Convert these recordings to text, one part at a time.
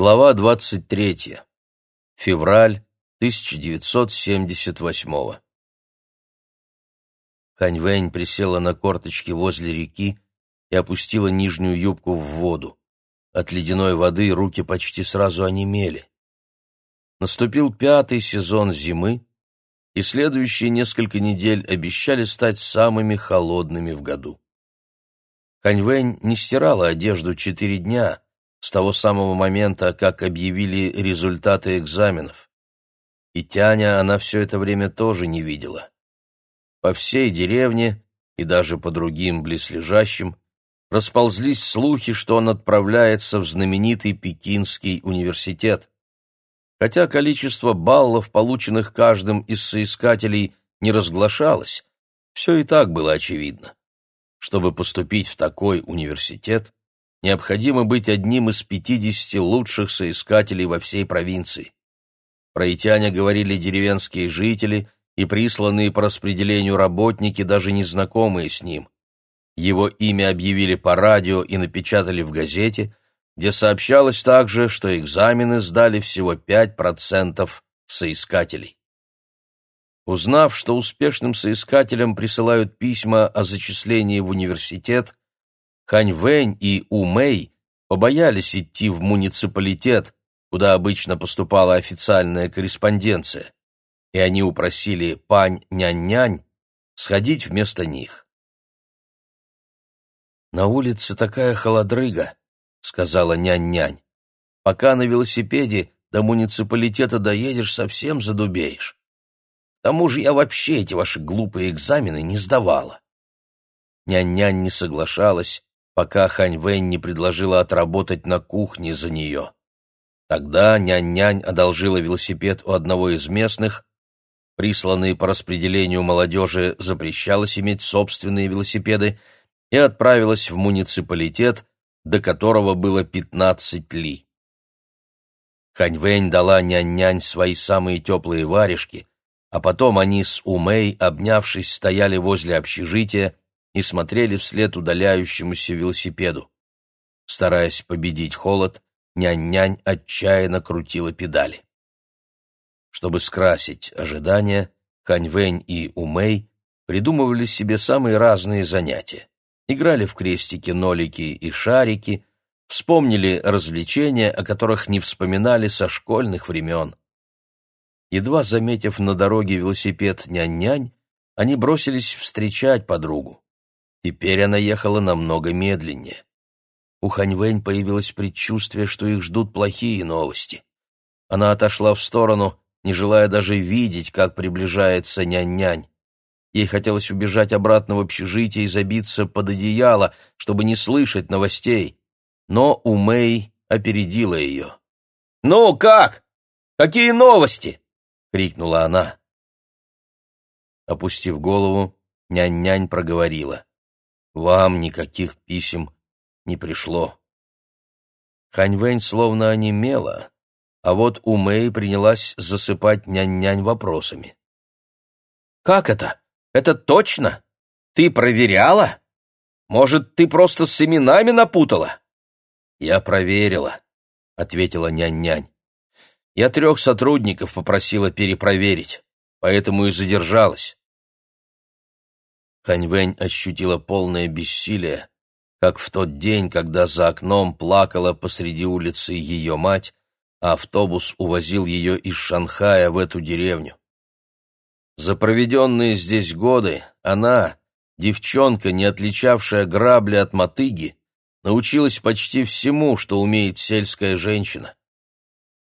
Глава 23. Февраль 1978. Хань присела на корточки возле реки и опустила нижнюю юбку в воду. От ледяной воды руки почти сразу онемели. Наступил пятый сезон зимы, и следующие несколько недель обещали стать самыми холодными в году. Хань не стирала одежду четыре дня — с того самого момента, как объявили результаты экзаменов. И Тяня она все это время тоже не видела. По всей деревне и даже по другим близлежащим расползлись слухи, что он отправляется в знаменитый Пекинский университет. Хотя количество баллов, полученных каждым из соискателей, не разглашалось, все и так было очевидно. Чтобы поступить в такой университет, необходимо быть одним из 50 лучших соискателей во всей провинции. Про Итяня говорили деревенские жители и присланные по распределению работники, даже незнакомые с ним. Его имя объявили по радио и напечатали в газете, где сообщалось также, что экзамены сдали всего 5% соискателей. Узнав, что успешным соискателям присылают письма о зачислении в университет, Хань Вэнь и У Мэй побоялись идти в муниципалитет, куда обычно поступала официальная корреспонденция, и они упросили Пань Нянь-Нянь сходить вместо них. «На улице такая холодрыга», — сказала Нянь-Нянь. «Пока на велосипеде до муниципалитета доедешь, совсем задубеешь. К тому же я вообще эти ваши глупые экзамены не сдавала». Нянь-Нянь не соглашалась, пока Хань Вэнь не предложила отработать на кухне за нее. Тогда нянь-нянь одолжила велосипед у одного из местных, присланные по распределению молодежи запрещалось иметь собственные велосипеды, и отправилась в муниципалитет, до которого было пятнадцать ли. Ханьвэнь дала нянь-нянь свои самые теплые варежки, а потом они с Умэй, обнявшись, стояли возле общежития, и смотрели вслед удаляющемуся велосипеду. Стараясь победить холод, нянь-нянь отчаянно крутила педали. Чтобы скрасить ожидания, Ханьвэнь и Умэй придумывали себе самые разные занятия. Играли в крестики, нолики и шарики, вспомнили развлечения, о которых не вспоминали со школьных времен. Едва заметив на дороге велосипед нянь-нянь, они бросились встречать подругу. Теперь она ехала намного медленнее. У Ханьвэнь появилось предчувствие, что их ждут плохие новости. Она отошла в сторону, не желая даже видеть, как приближается нянь-нянь. Ей хотелось убежать обратно в общежитие и забиться под одеяло, чтобы не слышать новостей. Но у Мэй опередила ее. «Ну как? Какие новости?» — крикнула она. Опустив голову, нянь-нянь проговорила. Вам никаких писем не пришло. Ханьвэнь словно онемела, а вот у Мэй принялась засыпать нянь-нянь вопросами. «Как это? Это точно? Ты проверяла? Может, ты просто с именами напутала?» «Я проверила», — ответила нянь-нянь. «Я трех сотрудников попросила перепроверить, поэтому и задержалась. Ханьвэнь ощутила полное бессилие, как в тот день, когда за окном плакала посреди улицы ее мать, а автобус увозил ее из Шанхая в эту деревню. За проведенные здесь годы она, девчонка, не отличавшая грабли от мотыги, научилась почти всему, что умеет сельская женщина.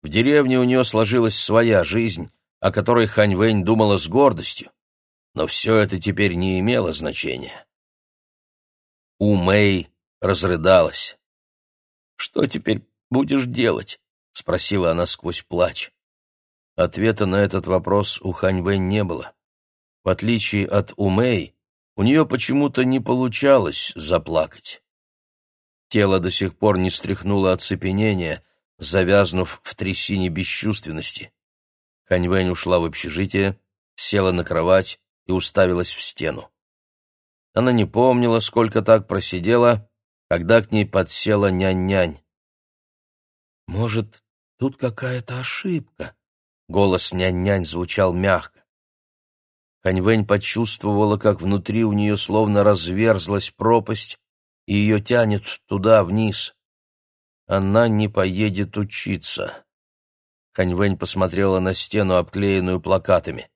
В деревне у нее сложилась своя жизнь, о которой Хань Вэнь думала с гордостью но все это теперь не имело значения. У Мэй разрыдалась. «Что теперь будешь делать?» — спросила она сквозь плач. Ответа на этот вопрос у Хань Вэнь не было. В отличие от Умэй, у нее почему-то не получалось заплакать. Тело до сих пор не стряхнуло оцепенение, завязнув в трясине бесчувственности. Хань Вэнь ушла в общежитие, села на кровать и уставилась в стену. Она не помнила, сколько так просидела, когда к ней подсела нянь-нянь. Может, тут какая-то ошибка? Голос нянь-нянь звучал мягко. Ханьвэнь почувствовала, как внутри у нее словно разверзлась пропасть, и ее тянет туда, вниз. Она не поедет учиться. Ханьвэнь посмотрела на стену, обклеенную плакатами.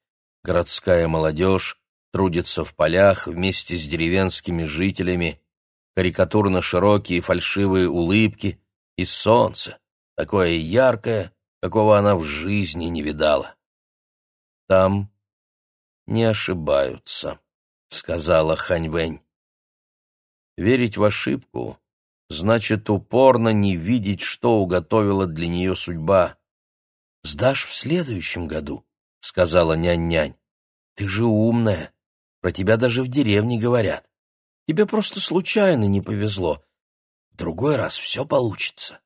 Городская молодежь трудится в полях вместе с деревенскими жителями, карикатурно широкие фальшивые улыбки и солнце, такое яркое, какого она в жизни не видала. Там не ошибаются, сказала Ханьвэнь. Верить в ошибку значит упорно не видеть, что уготовила для нее судьба. «Сдашь в следующем году», — сказала нянь-нянь. «Ты же умная, про тебя даже в деревне говорят. Тебе просто случайно не повезло. В другой раз все получится».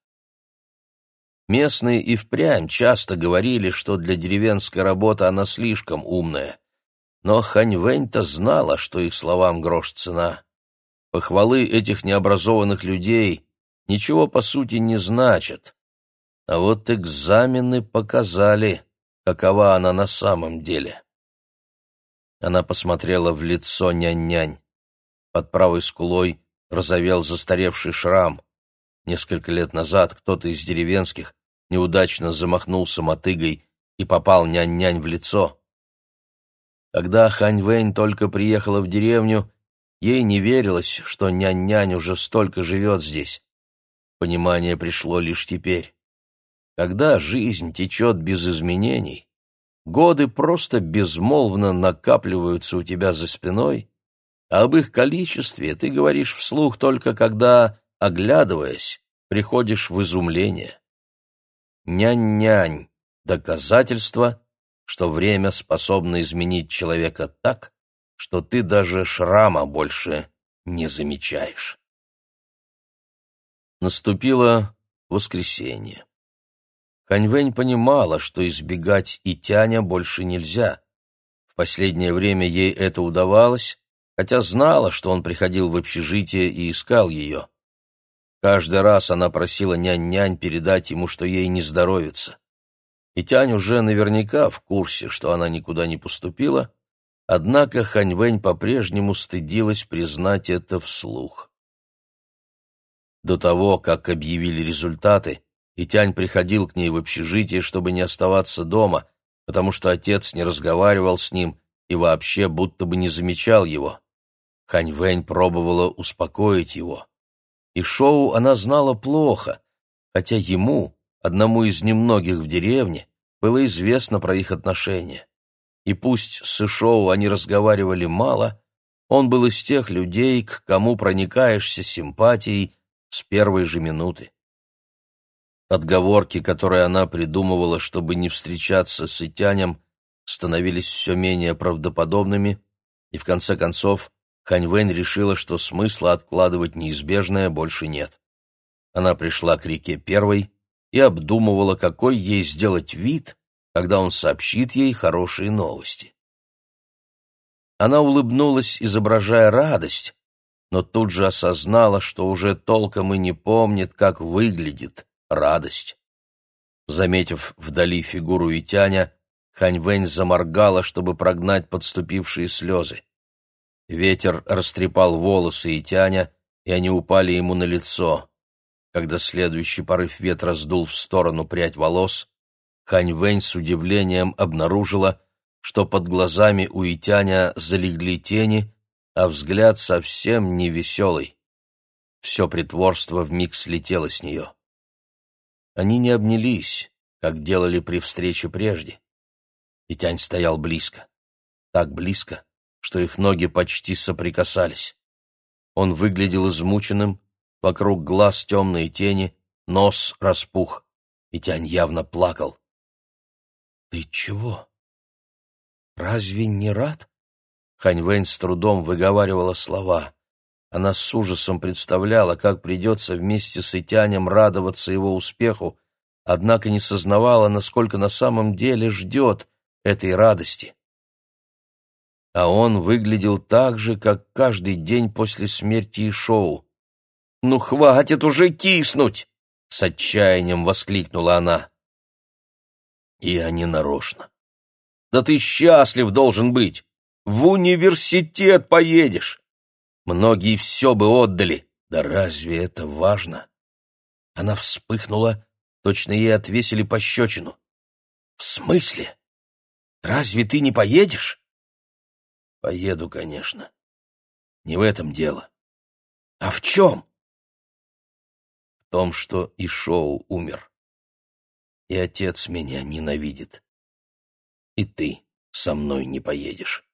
Местные и впрямь часто говорили, что для деревенской работы она слишком умная. Но Ханьвэнь-то знала, что их словам грош цена. Похвалы этих необразованных людей ничего по сути не значат. А вот экзамены показали, какова она на самом деле. Она посмотрела в лицо нянь-нянь. Под правой скулой разовел застаревший шрам. Несколько лет назад кто-то из деревенских неудачно замахнулся мотыгой и попал нянь-нянь в лицо. Когда Хань Вэнь только приехала в деревню, ей не верилось, что нянь-нянь уже столько живет здесь. Понимание пришло лишь теперь. Когда жизнь течет без изменений, годы просто безмолвно накапливаются у тебя за спиной, а об их количестве ты говоришь вслух только когда, оглядываясь, приходишь в изумление. Нянь-нянь — доказательство, что время способно изменить человека так, что ты даже шрама больше не замечаешь. Наступило воскресенье. Ханьвэнь понимала, что избегать и тяня больше нельзя. В последнее время ей это удавалось, хотя знала, что он приходил в общежитие и искал ее. Каждый раз она просила нянь-нянь передать ему, что ей не здоровится. И Тянь уже наверняка в курсе, что она никуда не поступила, однако Ханьвэнь по-прежнему стыдилась признать это вслух. До того, как объявили результаты, Итянь приходил к ней в общежитие, чтобы не оставаться дома, потому что отец не разговаривал с ним и вообще будто бы не замечал его. Ханьвэнь пробовала успокоить его. И Шоу она знала плохо, хотя ему, одному из немногих в деревне, было известно про их отношения. И пусть с Ишоу они разговаривали мало, он был из тех людей, к кому проникаешься симпатией с первой же минуты. Отговорки, которые она придумывала, чтобы не встречаться с Итянем, становились все менее правдоподобными, и в конце концов Ханьвэнь решила, что смысла откладывать неизбежное больше нет. Она пришла к реке первой, и обдумывала, какой ей сделать вид, когда он сообщит ей хорошие новости. Она улыбнулась, изображая радость, но тут же осознала, что уже толком и не помнит, как выглядит радость. Заметив вдали фигуру Итяня, Ханьвэнь заморгала, чтобы прогнать подступившие слезы. Ветер растрепал волосы Итяня, и они упали ему на лицо. Когда следующий порыв ветра сдул в сторону прядь волос, Хань Вэнь с удивлением обнаружила, что под глазами у Итяня залегли тени, а взгляд совсем не веселый. Все притворство вмиг слетело с нее. Они не обнялись, как делали при встрече прежде. Итянь стоял близко, так близко, что их ноги почти соприкасались. Он выглядел измученным, Вокруг глаз темные тени, нос распух. И Тянь явно плакал. «Ты чего? Разве не рад?» Хань Вэнь с трудом выговаривала слова. Она с ужасом представляла, как придется вместе с Итянем радоваться его успеху, однако не сознавала, насколько на самом деле ждет этой радости. А он выглядел так же, как каждый день после смерти Ишоу. «Ну, хватит уже киснуть!» с отчаянием воскликнула она. «Я не нарочно. Да ты счастлив должен быть. В университет поедешь. Многие все бы отдали. Да разве это важно?» Она вспыхнула, точно ей отвесили пощечину. «В смысле? Разве ты не поедешь?» «Поеду, конечно. Не в этом дело. А в чем?» «В том, что и Шоу умер. И отец меня ненавидит. И ты со мной не поедешь».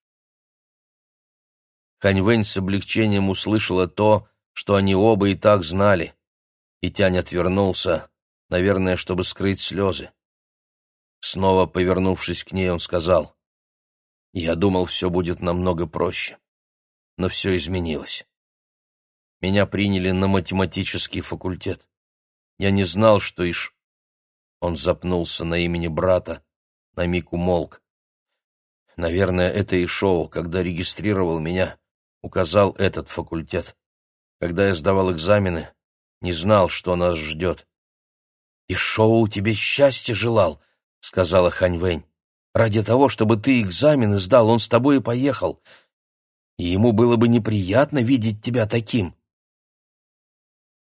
Ханьвэнь с облегчением услышала то, что они оба и так знали. И Тянь отвернулся, наверное, чтобы скрыть слезы. Снова повернувшись к ней, он сказал, «Я думал, все будет намного проще, но все изменилось. Меня приняли на математический факультет. Я не знал, что иш...» Он запнулся на имени брата, на миг умолк. Наверное, это и шоу, когда регистрировал меня, указал этот факультет. Когда я сдавал экзамены, не знал, что нас ждет. «И Шоу тебе счастья желал», — сказала Хань Вэнь. «Ради того, чтобы ты экзамены сдал, он с тобой и поехал. И ему было бы неприятно видеть тебя таким».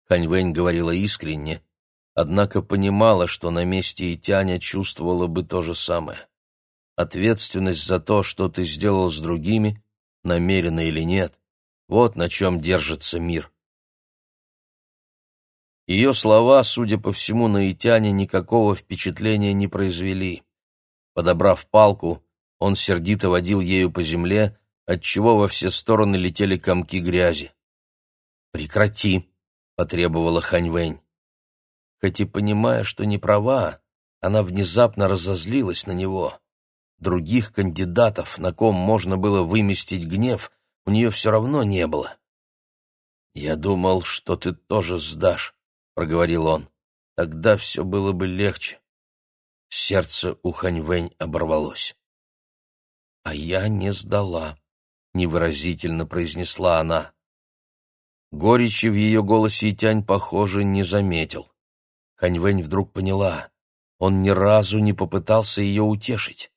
Хань Вэнь говорила искренне, однако понимала, что на месте Итяня чувствовала бы то же самое. Ответственность за то, что ты сделал с другими, намеренно или нет, вот на чем держится мир. Ее слова, судя по всему, на Итяне никакого впечатления не произвели. Подобрав палку, он сердито водил ею по земле, отчего во все стороны летели комки грязи. «Прекрати!» — потребовала Ханьвэнь. Хоть и понимая, что не права, она внезапно разозлилась на него. Других кандидатов, на ком можно было выместить гнев, у нее все равно не было. «Я думал, что ты тоже сдашь», — проговорил он. «Тогда все было бы легче». Сердце у Ханьвэнь оборвалось. «А я не сдала», — невыразительно произнесла она. Горечи в ее голосе Тянь, похоже, не заметил. Ханьвэнь вдруг поняла. Он ни разу не попытался ее утешить.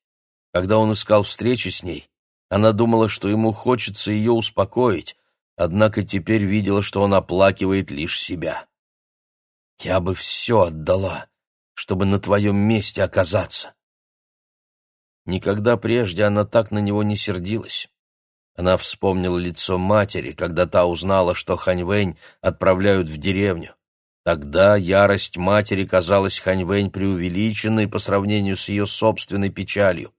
Когда он искал встречи с ней, она думала, что ему хочется ее успокоить, однако теперь видела, что он оплакивает лишь себя. Я бы все отдала, чтобы на твоем месте оказаться. Никогда прежде она так на него не сердилась. Она вспомнила лицо матери, когда та узнала, что Ханьвэнь отправляют в деревню. Тогда ярость матери казалась Ханьвэнь преувеличенной по сравнению с ее собственной печалью.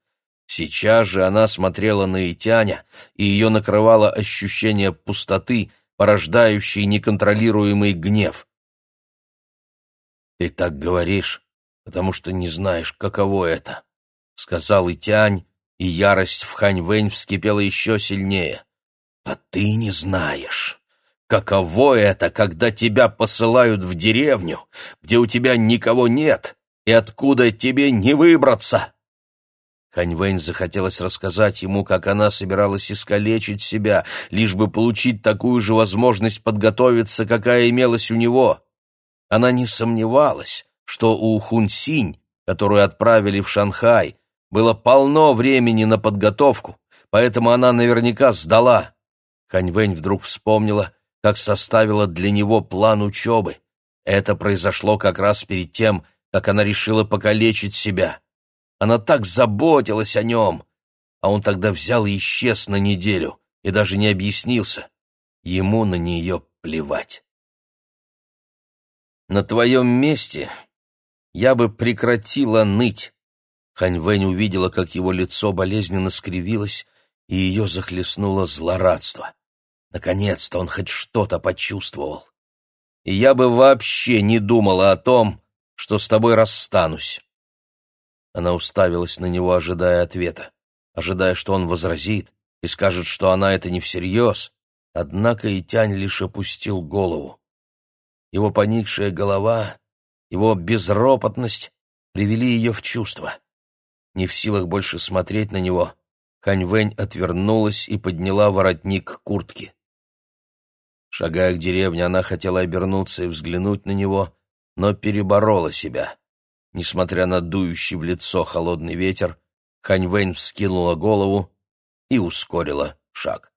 Сейчас же она смотрела на Итяня, и ее накрывало ощущение пустоты, порождающей неконтролируемый гнев. «Ты так говоришь, потому что не знаешь, каково это», — сказал Итянь, и ярость в Ханьвэнь вскипела еще сильнее. «А ты не знаешь, каково это, когда тебя посылают в деревню, где у тебя никого нет и откуда тебе не выбраться?» Ханьвэнь захотелось рассказать ему, как она собиралась искалечить себя, лишь бы получить такую же возможность подготовиться, какая имелась у него. Она не сомневалась, что у Хунсинь, которую отправили в Шанхай, было полно времени на подготовку, поэтому она наверняка сдала. Ханьвэнь вдруг вспомнила, как составила для него план учебы. Это произошло как раз перед тем, как она решила покалечить себя. Она так заботилась о нем, а он тогда взял и исчез на неделю и даже не объяснился. Ему на нее плевать. На твоем месте я бы прекратила ныть. Ханьвэнь увидела, как его лицо болезненно скривилось, и ее захлестнуло злорадство. Наконец-то он хоть что-то почувствовал. И я бы вообще не думала о том, что с тобой расстанусь. Она уставилась на него, ожидая ответа, ожидая, что он возразит и скажет, что она это не всерьез, однако и Тянь лишь опустил голову. Его поникшая голова, его безропотность привели ее в чувство. Не в силах больше смотреть на него, Ханьвэнь отвернулась и подняла воротник куртки. Шагая к деревне, она хотела обернуться и взглянуть на него, но переборола себя. Несмотря на дующий в лицо холодный ветер, Хань Вэнь вскинула голову и ускорила шаг.